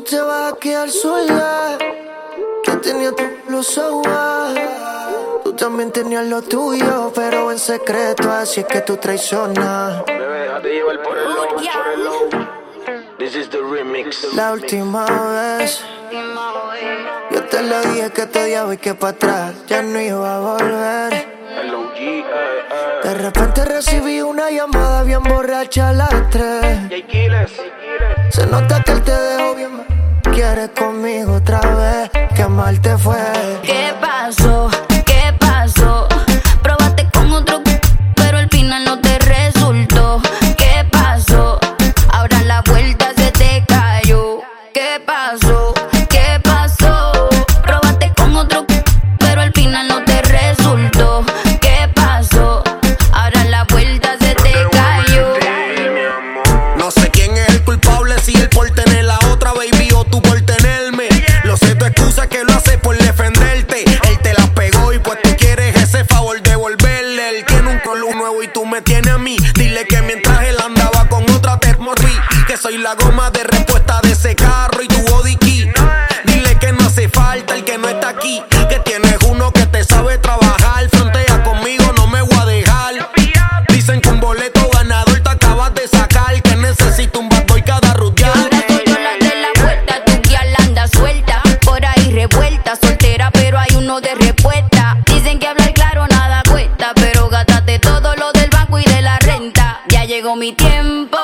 te vas a quedar sola. Que tenía tu blusa Tú también tenías lo tuyo, pero en secreto, así es que tú traicionas. Bebé, déjate llevar por el low, por el low. This is the remix. La última vez, yo te lo dije que te odiaba y que para atrás ya no iba a volver. De repente recibí una llamada bien borracha a las tres. Se nota que él te dejó bien mal. Quieres conmigo otra vez, que mal te fue. ¿Qué pasó? ¿Qué pasó? Probaste con otro, pero al final no te resultó. ¿Qué pasó? Ahora la vuelta se te cayó. ¿Qué pasó? Que soy la goma de respuesta de ese carro y tu body key. Dile que no hace falta el que no está aquí. Que tienes uno que te sabe trabajar. Frontea conmigo, no me voy a dejar. Dicen que un boleto ganador te acabas de sacar. Que necesito un bad boy cada rutear. revuelta, soltera, pero hay uno de respuesta. Dicen que hablar claro nada cuesta, pero gástate todo lo del banco y de la renta. Ya llegó mi tiempo,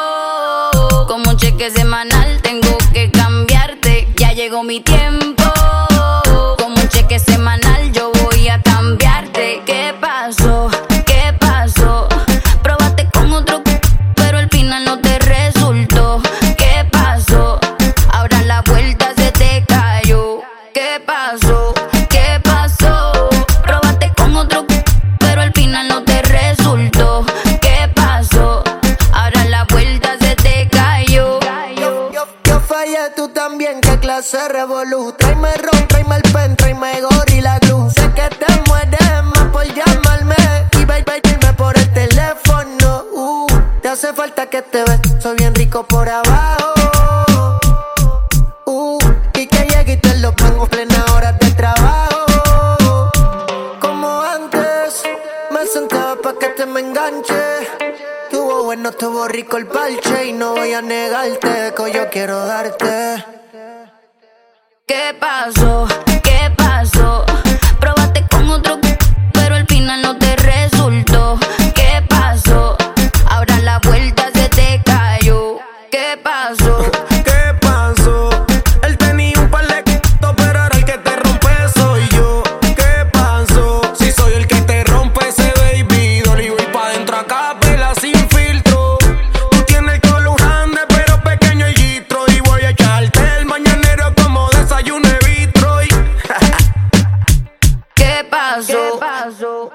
cheque semanal tengo que cambiarte. Ya llegó mi tiempo, como un cheque semanal yo voy a cambiarte. ¿Qué pasó? Clase de revolú. Tráeme ron, tráeme el pen, tráeme gorila glue. Sé que te mueres más por llamarme y bailarme por el teléfono. Uh, te hace falta que te ves, soy bien rico por abajo. Uh, y que llegue y te lo pongo plena hora de trabajo. Como antes, me sentaba pa' que te me enganche. Tuvo bueno, tuvo rico el parche y no voy a negarte que yo quiero darte. ¿Qué pasó? Pasó? ¿Qué pasó?